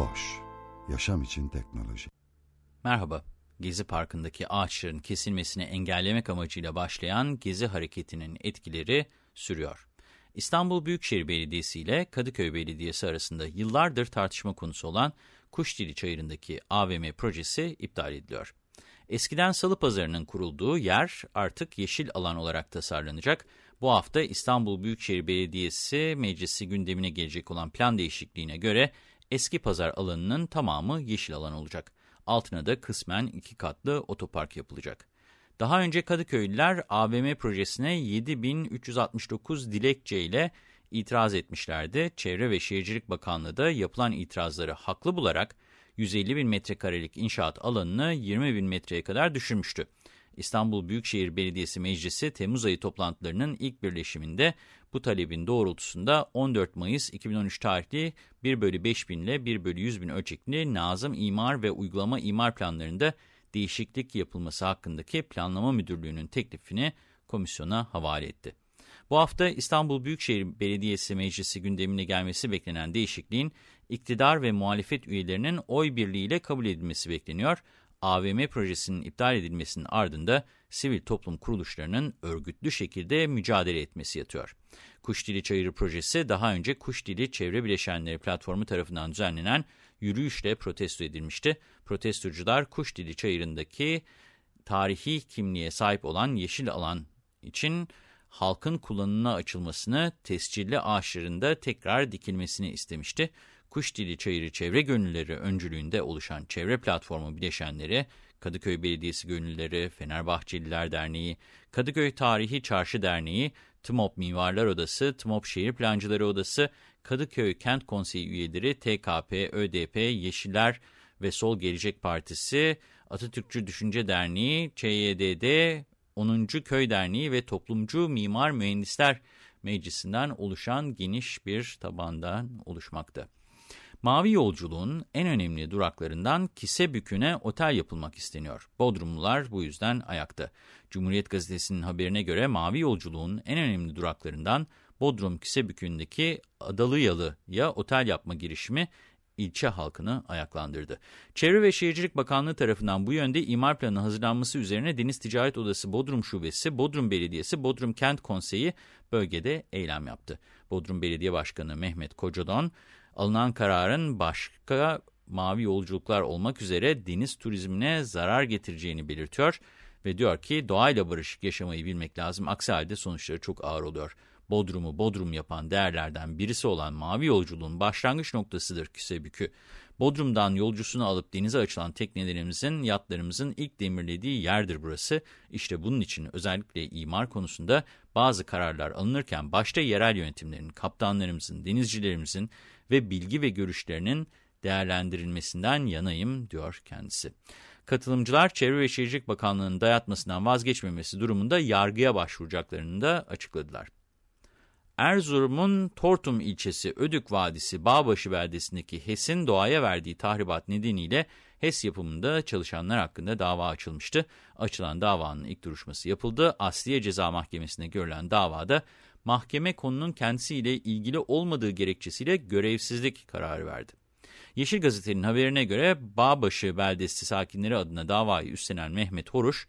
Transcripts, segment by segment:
Boş, yaşam için teknoloji. Merhaba, Gezi Parkı'ndaki ağaçların kesilmesini engellemek amacıyla başlayan Gezi Hareketi'nin etkileri sürüyor. İstanbul Büyükşehir Belediyesi ile Kadıköy Belediyesi arasında yıllardır tartışma konusu olan Kuşdili Çayırı'ndaki AVM projesi iptal ediliyor. Eskiden Salı Pazarı'nın kurulduğu yer artık yeşil alan olarak tasarlanacak. Bu hafta İstanbul Büyükşehir Belediyesi Meclisi gündemine gelecek olan plan değişikliğine göre eski pazar alanının tamamı yeşil alan olacak. Altına da kısmen iki katlı otopark yapılacak. Daha önce Kadıköylüler AVM projesine 7369 dilekçe ile itiraz etmişlerdi. Çevre ve Şehircilik Bakanlığı da yapılan itirazları haklı bularak 150 bin metrekarelik inşaat alanını 20 bin metreye kadar düşürmüştü. İstanbul Büyükşehir Belediyesi Meclisi Temmuz ayı toplantılarının ilk birleşiminde bu talebin doğrultusunda 14 Mayıs 2013 tarihli 1 bölü 5 bin ile 1 bölü 100 bin ölçekli Nazım İmar ve Uygulama İmar Planlarında değişiklik yapılması hakkındaki Planlama Müdürlüğü'nün teklifini komisyona havale etti. Bu hafta İstanbul Büyükşehir Belediyesi Meclisi gündemine gelmesi beklenen değişikliğin iktidar ve muhalefet üyelerinin oy birliğiyle kabul edilmesi bekleniyor. AVM projesinin iptal edilmesinin ardında sivil toplum kuruluşlarının örgütlü şekilde mücadele etmesi yatıyor. Kuşdili Çayırı projesi daha önce Kuşdili Çevre Bileşenleri Platformu tarafından düzenlenen yürüyüşle protesto edilmişti. Protestocular Kuşdili Çayırı'ndaki tarihi kimliğe sahip olan yeşil alan için halkın kullanımına açılmasını, tescilli ağaçlarında tekrar dikilmesini istemişti. Kuşdili Çayırı Çevre Gönülleri öncülüğünde oluşan çevre platformu bileşenleri, Kadıköy Belediyesi Gönülleri, Fenerbahçeliler Derneği, Kadıköy Tarihi Çarşı Derneği, TMOP Mimarlar Odası, TMOP Şehir Plancıları Odası, Kadıköy Kent Konseyi üyeleri, TKP, ÖDP, Yeşiller ve Sol Gelecek Partisi, Atatürkçü Düşünce Derneği, ÇYDD, 10. Köy Derneği ve Toplumcu Mimar Mühendisler Meclisi'nden oluşan geniş bir tabandan oluşmakta. Mavi yolculuğun en önemli duraklarından Kisebükü'ne otel yapılmak isteniyor. Bodrumlular bu yüzden ayakta. Cumhuriyet Gazetesi'nin haberine göre Mavi yolculuğun en önemli duraklarından Bodrum Kisebükü'ndeki Adalıyalı'ya otel yapma girişimi ilçe halkını ayaklandırdı. Çevre ve Şehircilik Bakanlığı tarafından bu yönde imar planı hazırlanması üzerine Deniz Ticaret Odası Bodrum Şubesi, Bodrum Belediyesi, Bodrum Kent Konseyi bölgede eylem yaptı. Bodrum Belediye Başkanı Mehmet Kocadan, alınan kararın başka mavi yolculuklar olmak üzere deniz turizmine zarar getireceğini belirtiyor ve diyor ki doğayla barışık yaşamayı bilmek lazım. Aksi halde sonuçları çok ağır oluyor. Bodrum'u Bodrum yapan değerlerden birisi olan mavi yolculuğun başlangıç noktasıdır Küsebükü. Bodrum'dan yolcusunu alıp denize açılan teknelerimizin, yatlarımızın ilk demirlediği yerdir burası. İşte bunun için özellikle imar konusunda bazı kararlar alınırken başta yerel yönetimlerin, kaptanlarımızın, denizcilerimizin ve bilgi ve görüşlerinin değerlendirilmesinden yanayım diyor kendisi. Katılımcılar Çevre ve Şehircilik Bakanlığı'nın dayatmasından vazgeçmemesi durumunda yargıya başvuracaklarını da açıkladılar. Erzurum'un Tortum ilçesi Ödük Vadisi Bağbaşı beldesindeki HES'in doğaya verdiği tahribat nedeniyle HES yapımında çalışanlar hakkında dava açılmıştı. Açılan davanın ilk duruşması yapıldı. Asliye Ceza Mahkemesi'ne görülen davada mahkeme konunun kendisiyle ilgili olmadığı gerekçesiyle görevsizlik kararı verdi. Yeşil Gazete'nin haberine göre Bağbaşı beldesi sakinleri adına davayı üstlenen Mehmet Horuş,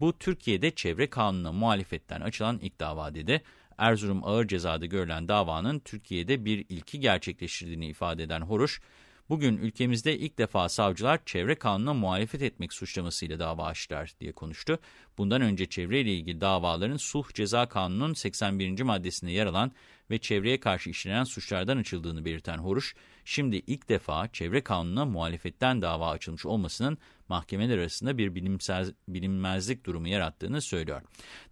bu Türkiye'de çevre kanununa muhalefetten açılan ilk dava dedi. Erzurum ağır cezada görülen davanın Türkiye'de bir ilki gerçekleştirdiğini ifade eden Horuş, bugün ülkemizde ilk defa savcılar çevre kanununa muhalefet etmek suçlamasıyla dava açtılar diye konuştu. Bundan önce çevreyle ilgili davaların sulh ceza kanunun 81. maddesinde yer alan ve çevreye karşı işlenen suçlardan açıldığını belirten Horuş, şimdi ilk defa çevre kanununa muhalefetten dava açılmış olmasının mahkemeler arasında bir bilimsel, bilinmezlik durumu yarattığını söylüyor.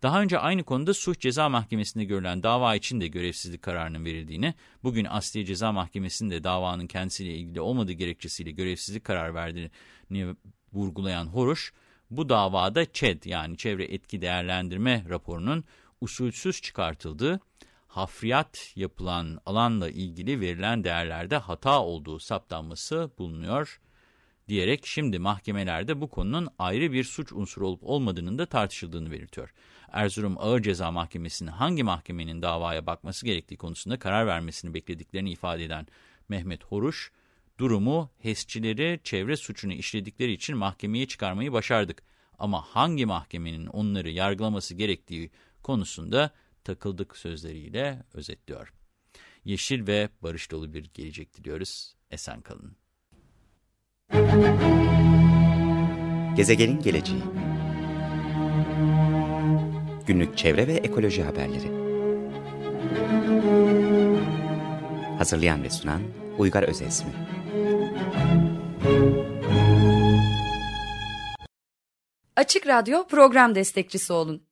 Daha önce aynı konuda suç ceza mahkemesinde görülen dava için de görevsizlik kararının verildiğini, bugün Asliye Ceza Mahkemesi'nde davanın kendisiyle ilgili olmadığı gerekçesiyle görevsizlik kararı verdiğini vurgulayan Horuş, bu davada ÇED yani Çevre Etki Değerlendirme raporunun usulsüz çıkartıldığı, hafriyat yapılan alanla ilgili verilen değerlerde hata olduğu saptanması bulunuyor diyerek şimdi mahkemelerde bu konunun ayrı bir suç unsuru olup olmadığının da tartışıldığını belirtiyor. Erzurum Ağır Ceza Mahkemesi'nin hangi mahkemenin davaya bakması gerektiği konusunda karar vermesini beklediklerini ifade eden Mehmet Horuş, durumu HES'çileri çevre suçunu işledikleri için mahkemeye çıkarmayı başardık. Ama hangi mahkemenin onları yargılaması gerektiği konusunda takıldık sözleriyle özetliyor. Yeşil ve barış dolu bir gelecek diliyoruz. Esen kalın. Gezegenin geleceği Günlük çevre ve ekoloji haberleri Hazırlayan ve sunan Uygar Özesmi Açık Radyo program destekçisi olun.